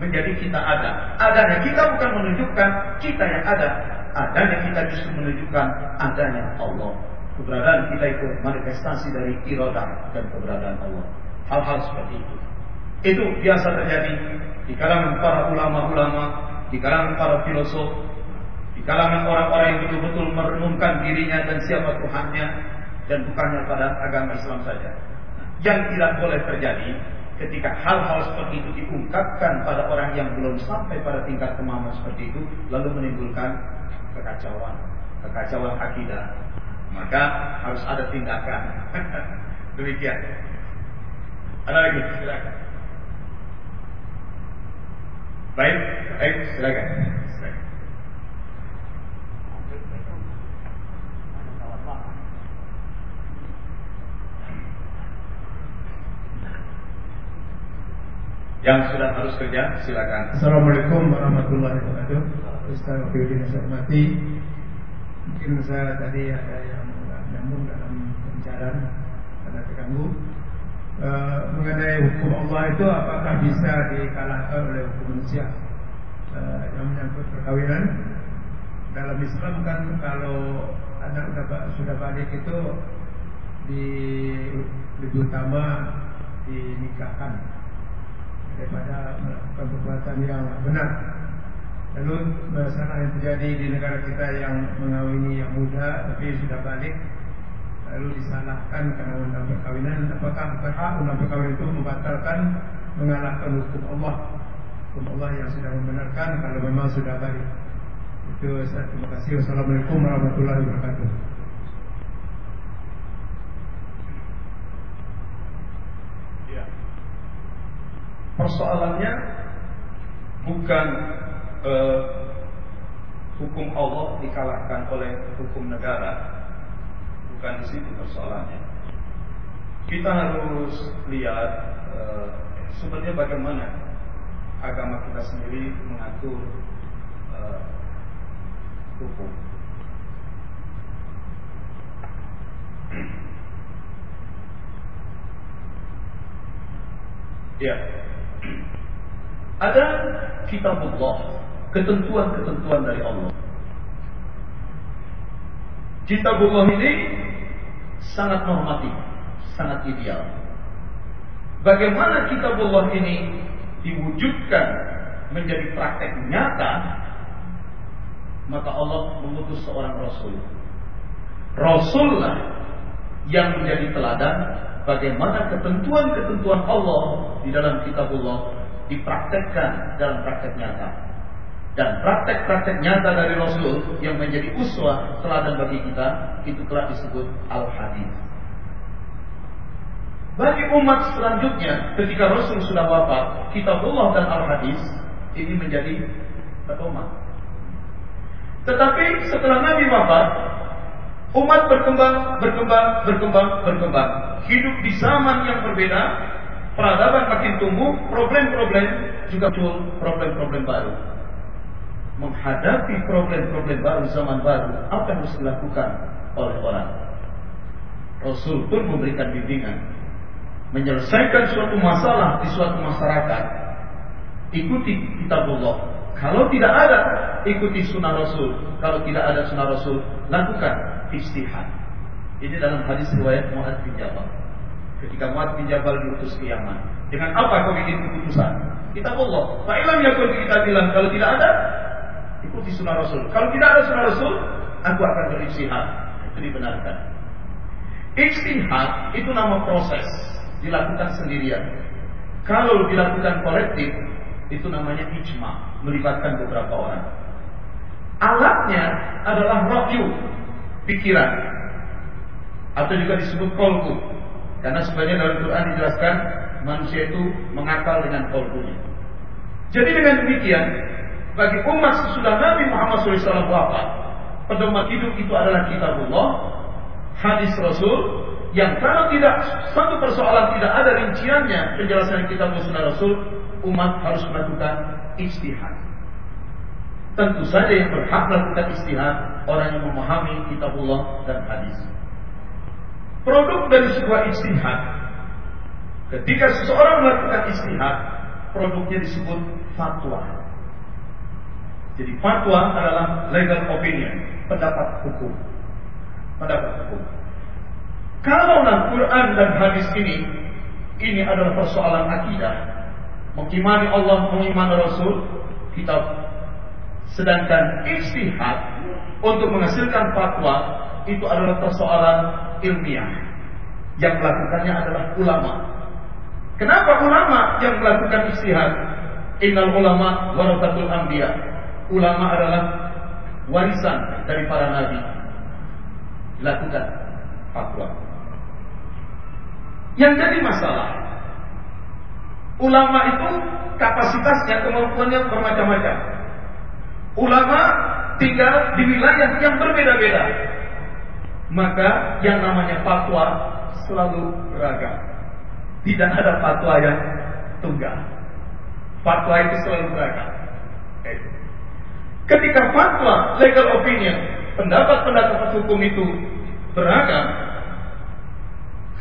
menjadi kita ada. Adanya kita bukan menunjukkan kita yang ada. Adanya kita justru menunjukkan adanya Allah. Keberadaan kita itu manifestasi dari iradah dan keberadaan Allah. Hal-hal seperti itu. Itu biasa terjadi di kalangan para ulama-ulama, di kalangan para filosof, di kalangan orang-orang yang betul-betul merenungkan dirinya dan siapa Tuhannya dan bukannya pada agama Islam saja. Yang tidak boleh terjadi ketika hal-hal seperti itu diungkapkan pada orang yang belum sampai pada tingkat pemahaman seperti itu, lalu menimbulkan kekacauan, kekacauan akidah. Maka harus ada tindakan. Demikian. Ada lagi? Silakan. Baik, baik, silakan. Yang sudah harus kerja, silakan. Assalamualaikum warahmatullahi wabarakatuh. Ustaz Fiudin saya hormati. Mungkin saya tadi ada yang nyambung dalam pembicaraan karena terganggu. E, mengenai hukum Allah itu apakah bisa dikalahkan oleh hukum manusia e, yang menyangkut perkawinan dalam Islam kan kalau anak sudah balik itu di lebih utama dinikahkan daripada melakukan perbuatan yang benar. Lalu masalah yang terjadi di negara kita yang mengawini yang muda tapi sudah balik lalu disalahkan karena undang perkawinan. Apakah berhak undang perkawinan itu membatalkan mengalahkan hukum Allah? Hukum Allah yang sudah membenarkan kalau memang sudah balik itu saya terima kasih. Wassalamualaikum warahmatullahi wabarakatuh. Persoalannya bukan eh, hukum Allah dikalahkan oleh hukum negara. Bukan di situ persoalannya. Kita harus lihat eh, sebenarnya bagaimana agama kita sendiri mengatur eh, hukum. Ya. Ada kitabullah, ketentuan-ketentuan dari Allah. Kitabullah ini sangat normatif, sangat ideal. Bagaimana kitabullah ini diwujudkan menjadi praktek nyata, maka Allah mengutus seorang rasul. Rasullah yang menjadi teladan bagaimana ketentuan-ketentuan Allah di dalam kitabullah dipraktekkan dalam praktek nyata. Dan praktek-praktek nyata dari Rasul yang menjadi uswah teladan bagi kita itu telah disebut al-hadis. Bagi umat selanjutnya ketika Rasul sudah wafat, kitabullah dan al-hadis ini menjadi pedoman. Tetapi setelah Nabi wafat, umat berkembang, berkembang, berkembang, berkembang. Hidup di zaman yang berbeda, peradaban makin tumbuh, problem-problem juga muncul problem-problem baru. Menghadapi problem-problem baru zaman baru, apa yang harus dilakukan oleh orang? Rasul pun memberikan bimbingan. Menyelesaikan suatu masalah di suatu masyarakat, ikuti kitabullah. Kalau tidak ada, ikuti sunnah Rasul. Kalau tidak ada sunnah Rasul, lakukan istihad. Ini dalam hadis riwayat Mu'ad bin Jabal. Ketika Mu'ad bin Jabal diutus ke Yaman. Dengan apa kau bikin keputusan? Kita Allah. Fa'ilam yakun kita bilang kalau tidak ada, ikuti sunnah Rasul. Kalau tidak ada sunnah Rasul, aku akan beristihad. Itu dibenarkan. Istihad itu nama proses dilakukan sendirian. Kalau dilakukan kolektif, itu namanya ijma, melibatkan beberapa orang. Alatnya adalah rokyu, pikiran. Atau juga disebut kolku. Karena sebenarnya dalam Quran dijelaskan manusia itu mengakal dengan kolkunya. Jadi dengan demikian, bagi umat sesudah Nabi Muhammad SAW wafat, pedoman hidup itu adalah kitabullah, hadis Rasul, yang kalau tidak satu persoalan tidak ada rinciannya penjelasan kitab sunnah Rasul, umat harus melakukan istihad. Tentu saja yang berhak melakukan istihad orang yang memahami kitabullah dan hadis. Produk dari sebuah istihad ketika seseorang melakukan istihad, produknya disebut fatwa. Jadi fatwa adalah legal opinion, pendapat hukum. Pendapat hukum. Kalau Quran dan hadis ini ini adalah persoalan akidah, mengimani Allah, mengimani Rasul, kita sedangkan istihad untuk menghasilkan fatwa itu adalah persoalan ilmiah. Yang melakukannya adalah ulama. Kenapa ulama yang melakukan istihad? Innal ulama warasatul anbiya. Ulama adalah warisan dari para nabi. Lakukan fatwa. Yang jadi masalah Ulama itu kapasitasnya, kemampuannya bermacam-macam. Ulama tinggal di wilayah yang berbeda-beda. Maka yang namanya fatwa selalu beragam. Tidak ada fatwa yang tunggal. Fatwa itu selalu beragam. Ketika fatwa, legal opinion, pendapat-pendapat hukum itu beragam,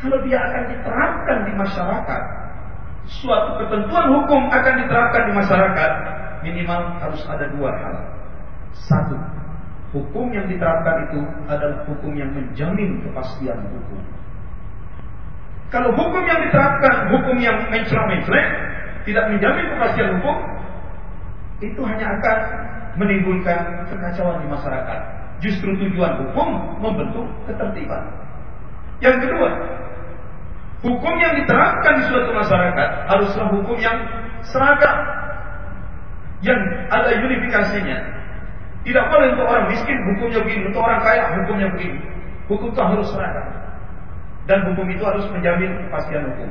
kalau dia akan diterapkan di masyarakat, suatu ketentuan hukum akan diterapkan di masyarakat, minimal harus ada dua hal. Satu, hukum yang diterapkan itu adalah hukum yang menjamin kepastian hukum. Kalau hukum yang diterapkan, hukum yang mencela-mencela, tidak menjamin kepastian hukum, itu hanya akan menimbulkan kekacauan di masyarakat. Justru tujuan hukum membentuk ketertiban. Yang kedua, Hukum yang diterapkan di suatu masyarakat haruslah hukum yang seragam, yang ada unifikasinya. Tidak boleh untuk orang miskin hukumnya begini, untuk orang kaya hukumnya begini. Hukum itu harus seragam. Dan hukum itu harus menjamin kepastian hukum.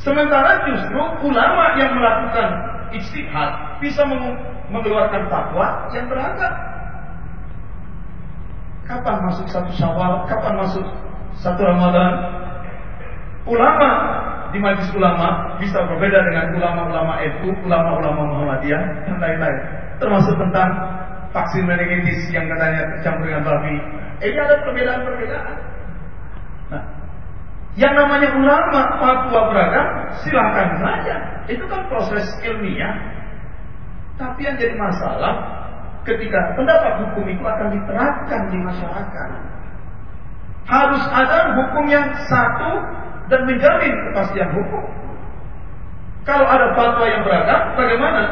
Sementara justru ulama yang melakukan istihad bisa mengeluarkan fatwa yang beragam. Kapan masuk satu syawal, kapan masuk satu Ramadan, ulama di majlis ulama bisa berbeda dengan ulama-ulama itu, ulama-ulama Muhammadiyah dan lain-lain. Termasuk tentang vaksin meningitis yang katanya tercampur dengan babi. Ini ada perbedaan-perbedaan. Nah, yang namanya ulama fatwa beragam silahkan saja. Itu kan proses ilmiah. Tapi yang jadi masalah ketika pendapat hukum itu akan diterapkan di masyarakat. Harus ada hukum yang satu dan menjamin kepastian hukum. Kalau ada fatwa yang beragam, bagaimana?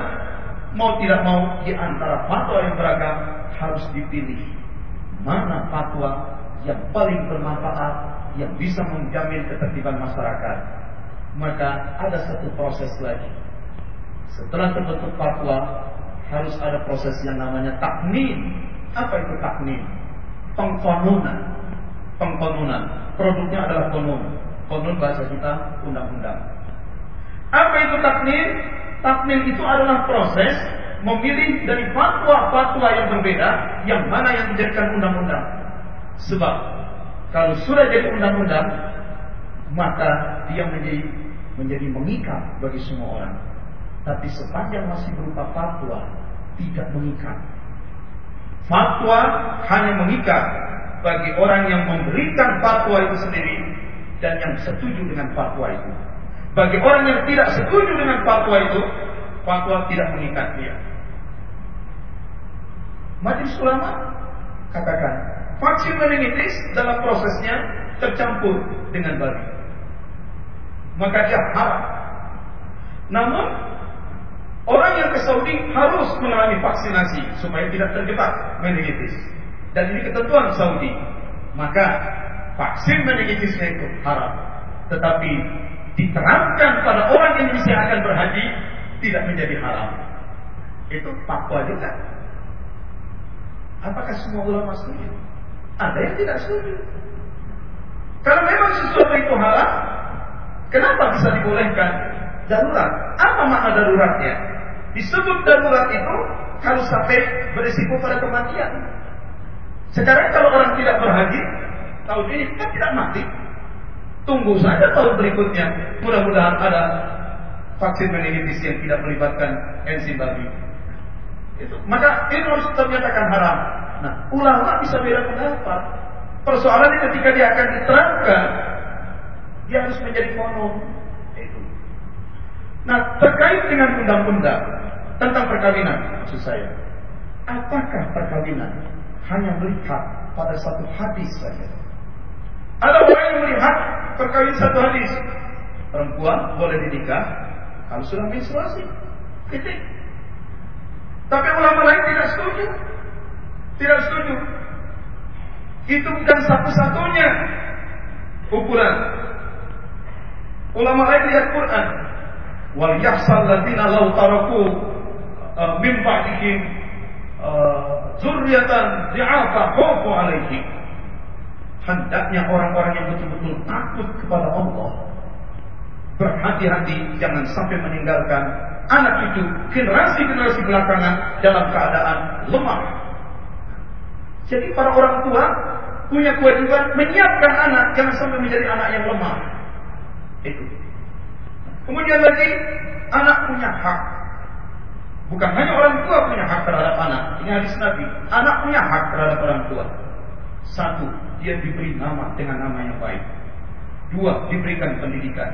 Mau tidak mau di antara fatwa yang beragam harus dipilih mana fatwa yang paling bermanfaat yang bisa menjamin ketertiban masyarakat. Maka ada satu proses lagi. Setelah terbentuk fatwa, harus ada proses yang namanya taknin. Apa itu taknin? Pengkonunan. Pengkonunan. Produknya adalah konun. Konun bahasa kita undang-undang. Apa itu taknin? Taknin itu adalah proses memilih dari fatwa-fatwa yang berbeda yang mana yang dijadikan undang-undang. Sebab kalau sudah jadi undang-undang, maka dia menjadi menjadi mengikat bagi semua orang. Tapi sepanjang masih berupa fatwa, tidak mengikat. Fatwa hanya mengikat bagi orang yang memberikan fatwa itu sendiri dan yang setuju dengan fatwa itu. Bagi orang yang tidak setuju dengan fatwa itu, fatwa tidak mengikat dia. Majelis ulama katakan vaksin meningitis dalam prosesnya tercampur dengan babi. Maka dia haram. Namun orang yang ke Saudi harus mengalami vaksinasi supaya tidak terjebak meningitis. Dan ini ketentuan Saudi. Maka vaksin meningitisnya itu haram. Tetapi diterapkan pada orang Indonesia akan berhaji tidak menjadi haram. Itu fatwa juga. Apakah semua ulama setuju? Ada yang tidak setuju. Kalau memang sesuatu itu haram, kenapa bisa dibolehkan? Darurat. Apa makna daruratnya? Disebut darurat itu kalau sampai berisiko pada kematian. Sekarang kalau orang tidak berhaji, tahun ini kan tidak mati. Tunggu saja tahun berikutnya. Mudah-mudahan ada vaksin meningitis yang tidak melibatkan enzim babi. Itu. Maka ini harus ternyatakan haram. Nah, ulama bisa beda pendapat. Persoalannya ketika dia akan diterangkan, dia harus menjadi konon. Nah, terkait dengan undang-undang tentang perkawinan, maksud saya, apakah perkawinan hanya melihat pada satu hadis saja? Ada orang melihat perkawinan satu hadis. Perempuan boleh dinikah kalau sudah menstruasi. Titik. Tapi ulama lain tidak setuju. Tidak setuju. Itu bukan satu-satunya ukuran. Ulama lain lihat Quran. Wal yahsal ladina law taraku min ba'dihim uh, zurriyatan di'afa khawfu alaihim. Hendaknya orang-orang yang betul-betul takut kepada Allah berhati-hati jangan sampai meninggalkan anak cucu generasi-generasi belakangan dalam keadaan lemah. Jadi para orang tua punya kewajiban menyiapkan anak jangan sampai menjadi anak yang lemah. Itu. Kemudian lagi anak punya hak. Bukan hanya orang tua punya hak terhadap anak. Ini hadis Nabi. Anak punya hak terhadap orang tua. Satu, dia diberi nama dengan nama yang baik. Dua, diberikan pendidikan.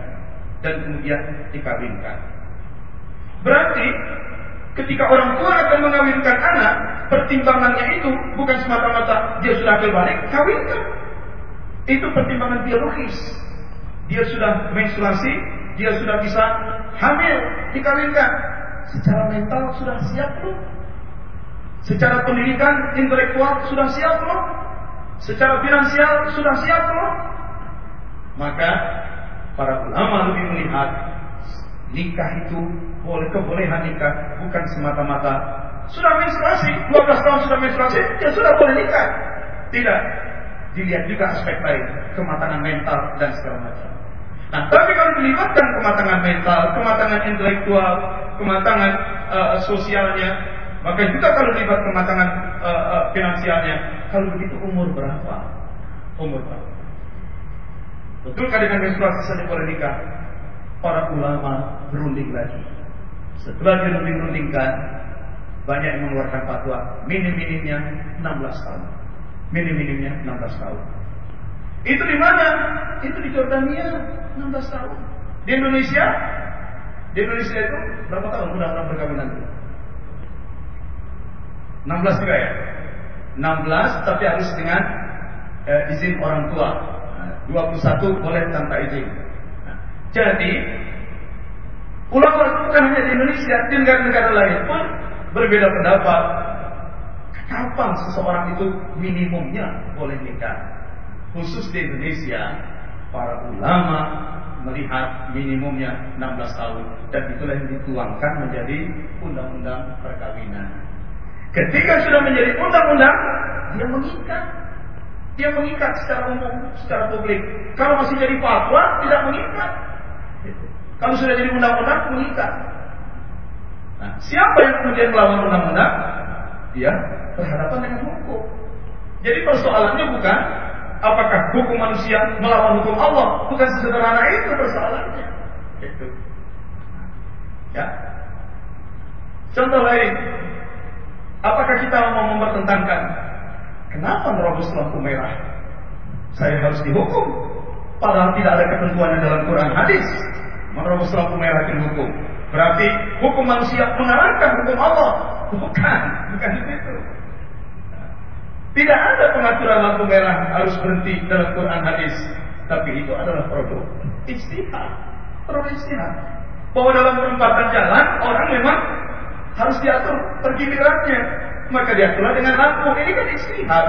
Dan kemudian dikawinkan. Berarti ketika orang tua akan mengawinkan anak, pertimbangannya itu bukan semata-mata dia sudah balik, kawinkan. Itu pertimbangan biologis. Dia sudah menstruasi, dia sudah bisa hamil, dikawinkan. Secara mental sudah siap belum? Secara pendidikan intelektual sudah siap belum? Secara finansial sudah siap belum? Maka para ulama lebih melihat nikah itu boleh kebolehan nikah bukan semata-mata sudah menstruasi 12 tahun sudah menstruasi ya sudah boleh nikah tidak dilihat juga aspek lain kematangan mental dan segala macam nah tapi kalau dilibatkan kematangan mental kematangan intelektual kematangan uh, sosialnya maka juga kalau dilibat kematangan uh, uh, finansialnya kalau begitu umur berapa umur berapa Betulkah dengan menstruasi saja boleh nikah? Para ulama berunding lagi. Setelah dirunding-rundingkan, banyak yang mengeluarkan fatwa. Minim-minimnya 16 tahun. Minim-minimnya 16 tahun. Itu di mana? Itu di Jordania 16 tahun. Di Indonesia? Di Indonesia itu berapa tahun undang-undang perkawinan itu? 16 juga ya? 16 tapi harus dengan eh, izin orang tua. 21 boleh tanpa izin. Nah, jadi ulama bukan hanya di Indonesia, di negara-negara lain pun berbeda pendapat. Kapan seseorang itu minimumnya boleh nikah? Khusus di Indonesia, para ulama melihat minimumnya 16 tahun dan itulah yang dituangkan menjadi undang-undang perkawinan. Ketika sudah menjadi undang-undang, dia mengikat. Dia mengikat secara umum, secara publik. Kalau masih jadi fatwa, tidak mengikat. Kalau sudah jadi undang-undang, mengikat. Nah, siapa yang kemudian melawan undang-undang? Dia berhadapan dengan hukum. Jadi persoalannya bukan apakah hukum manusia melawan hukum Allah, bukan sesederhana itu persoalannya. Itu. Ya. Contoh lain, apakah kita mau mempertentangkan kenapa merobos lampu merah? Saya harus dihukum, padahal tidak ada ketentuan dalam Quran hadis menerobos lampu merah hukum. Berarti hukum manusia mengalahkan hukum Allah. Bukan, bukan itu. Tidak ada pengaturan lampu merah harus berhenti dalam Quran hadis. Tapi itu adalah produk istihad. Produk istihad. Bahwa dalam perempatan jalan orang memang harus diatur pergilirannya. Maka diaturlah dengan lampu. Ini kan istihad.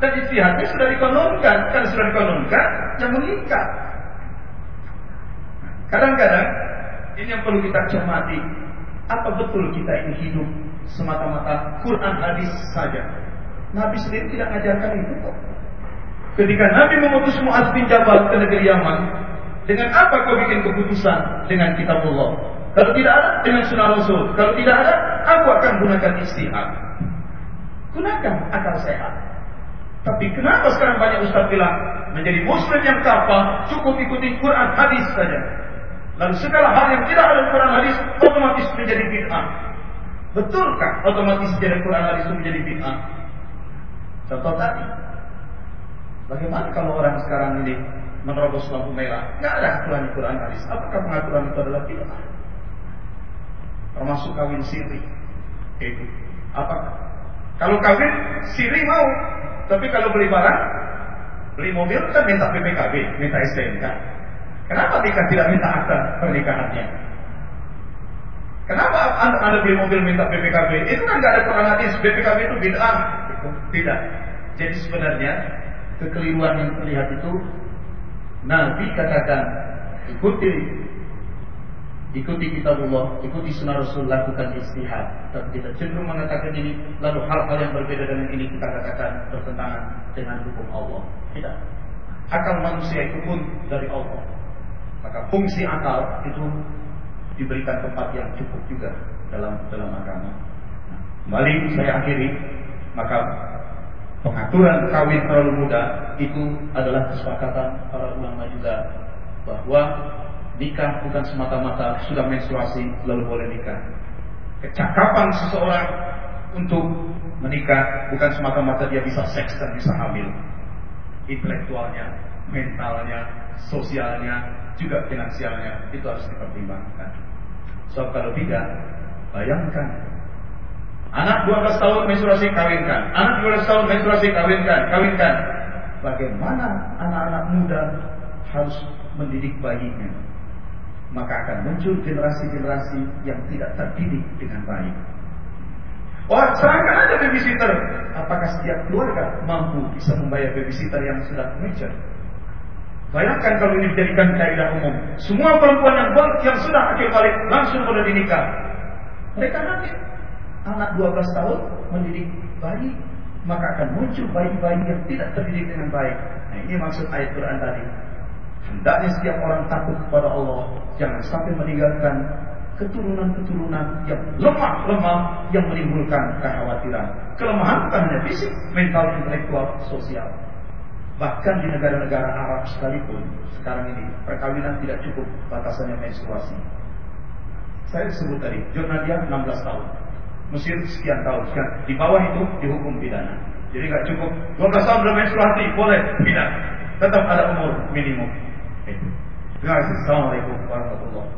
Dan istihadnya sudah dikononkan. Kan sudah dikononkan, yang mengikat. Kadang-kadang ini yang perlu kita cermati. Apa betul kita ini hidup semata-mata Quran hadis saja? Nabi sendiri tidak mengajarkan itu kok. Ketika Nabi mengutus Muaz bin Jabal ke negeri Yaman, dengan apa kau bikin keputusan? Dengan kitab Allah. Kalau tidak ada, dengan sunnah Rasul. Kalau tidak ada, aku akan gunakan istihad. Gunakan akal sehat. Tapi kenapa sekarang banyak ustaz bilang menjadi muslim yang kafah cukup ikuti Quran hadis saja. Lalu segala hal yang tidak ada Quran hadis otomatis menjadi bid'ah. Betulkah otomatis jadi Quran hadis itu menjadi bid'ah? Contoh tadi. Bagaimana kalau orang sekarang ini menerobos lampu merah? Tidak ada aturan Quran hadis. Apakah pengaturan itu adalah bid'ah? Termasuk kawin siri. Itu. Apa? Kalau kawin siri mau, tapi kalau beli barang, beli mobil kan minta BPKB, minta STNK. Kenapa nikah tidak minta akta pernikahannya? Kenapa anda, anda beli mobil minta BPKB? Itu kan nggak ada Quran hadis. BPKB itu bid'ah. Tidak. Jadi sebenarnya kekeliruan yang terlihat itu Nabi katakan ikuti ikuti kitabullah, ikuti sunnah Rasul, lakukan istihad. Tapi kita cenderung mengatakan ini, lalu hal-hal yang berbeda dengan ini kita katakan bertentangan dengan hukum Allah. Tidak. Akal manusia itu pun dari Allah. Maka fungsi akal itu diberikan tempat yang cukup juga dalam dalam agama. Nah, kembali saya akhiri, maka pengaturan kawin terlalu muda itu adalah kesepakatan para ulama juga bahwa nikah bukan semata-mata sudah menstruasi lalu boleh nikah. Kecakapan seseorang untuk menikah bukan semata-mata dia bisa seks dan bisa hamil. Intelektualnya, mentalnya, sosialnya, juga finansialnya itu harus dipertimbangkan. So kalau tidak, bayangkan Anak 12 tahun menstruasi kawinkan. Anak 12 tahun menstruasi kawinkan, kawinkan. Bagaimana anak-anak muda harus mendidik bayinya? Maka akan muncul generasi-generasi yang tidak terdidik dengan baik. Wah, serahkan aja babysitter. Apakah setiap keluarga mampu bisa membayar babysitter yang sudah major? Bayangkan kalau ini dijadikan kaidah umum. Semua perempuan yang, yang sudah akhir balik langsung boleh dinikah. Mereka nanti anak 12 tahun mendidik bayi, maka akan muncul bayi-bayi yang tidak terdidik dengan baik. Nah, ini maksud ayat Quran tadi. Hendaknya setiap orang takut kepada Allah, jangan sampai meninggalkan keturunan-keturunan yang lemah-lemah yang menimbulkan kekhawatiran. Kelemahan bukan hanya fisik, mental, intelektual, sosial. Bahkan di negara-negara Arab sekalipun, sekarang ini perkawinan tidak cukup batasannya menstruasi. Saya sebut tadi, Jornadia 16 tahun. Mesir sekian tahun. Sekian. Di bawah itu dihukum pidana. Jadi nggak cukup 12 tahun belum menstruasi, boleh tidak. Tetap ada umur minimum. Terima kasih. Assalamualaikum warahmatullahi.